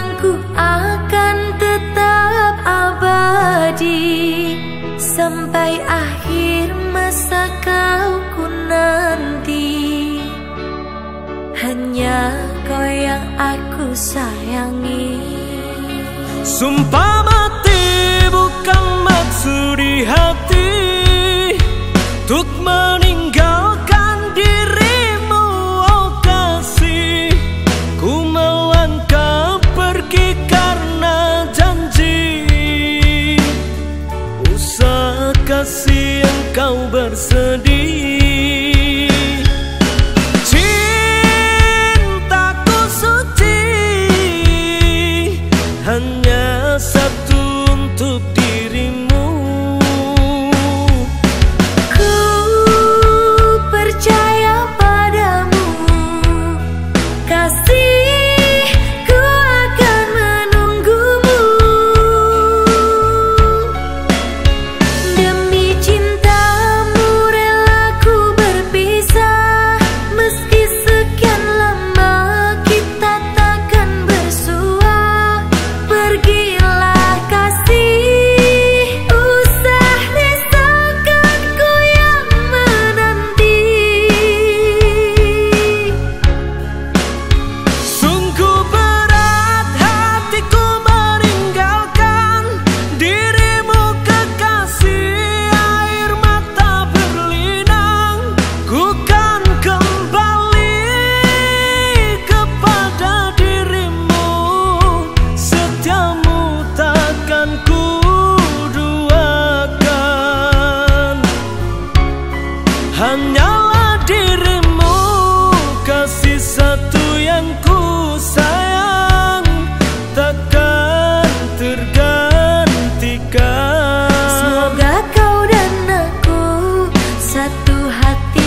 Sayangku akan tetap abadi. Sampai akhir masa kau ku nanti. Hanya kau yang aku sayangi. Sumpah mati bukan maksud di hati. Untuk meninggal kasih engkau bersedih hati